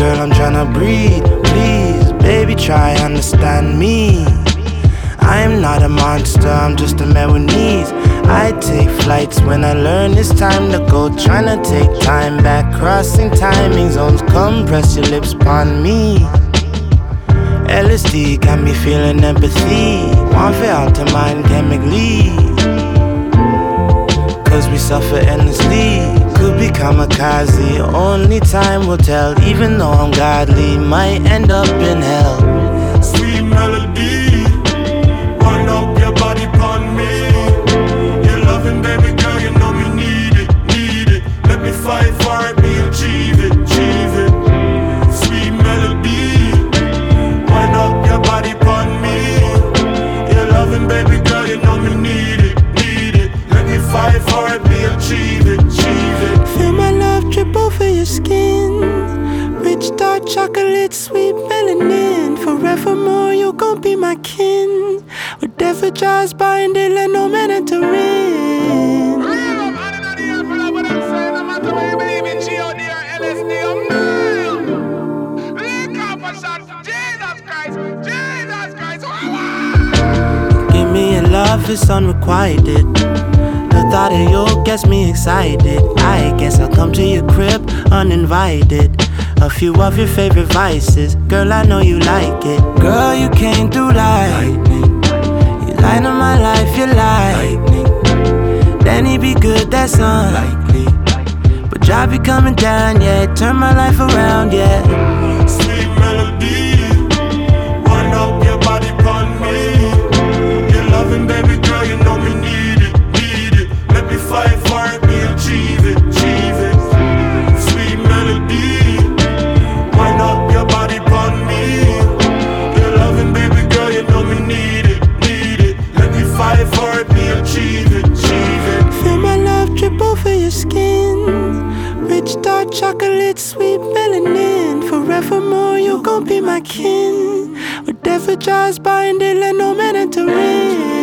girl, I'm tryna breathe. Please, baby, try understand me. I am not a monster, I'm just a man with needs. I take flights when I learn it's time to go. Tryna take time back, crossing timing zones. Come press your lips upon me. LSD got me feeling empathy. One for out to mind chemically. Cause we suffer endlessly. Could be kamikaze. Only time will tell. Even though I'm godly, might end up in your skin. Rich dark chocolate, sweet melanin. Forevermore, you gon' be my kin. Whatever drives bind they let no man enter in. Give me your love, it's unrequited. The thought of you gets me excited. I guess I'll come to crib uninvited. A few of your favorite vices, girl, I know you like it. Girl, you came through lightning. You light up my life, you lightning. Then he be good, that's unlikely. But job be coming down, yeah. Turn my life around, yeah. Skin. Rich dark chocolate, sweet melanin. Forevermore, you gon' be my kin. Whatever drives by and let no man enter in.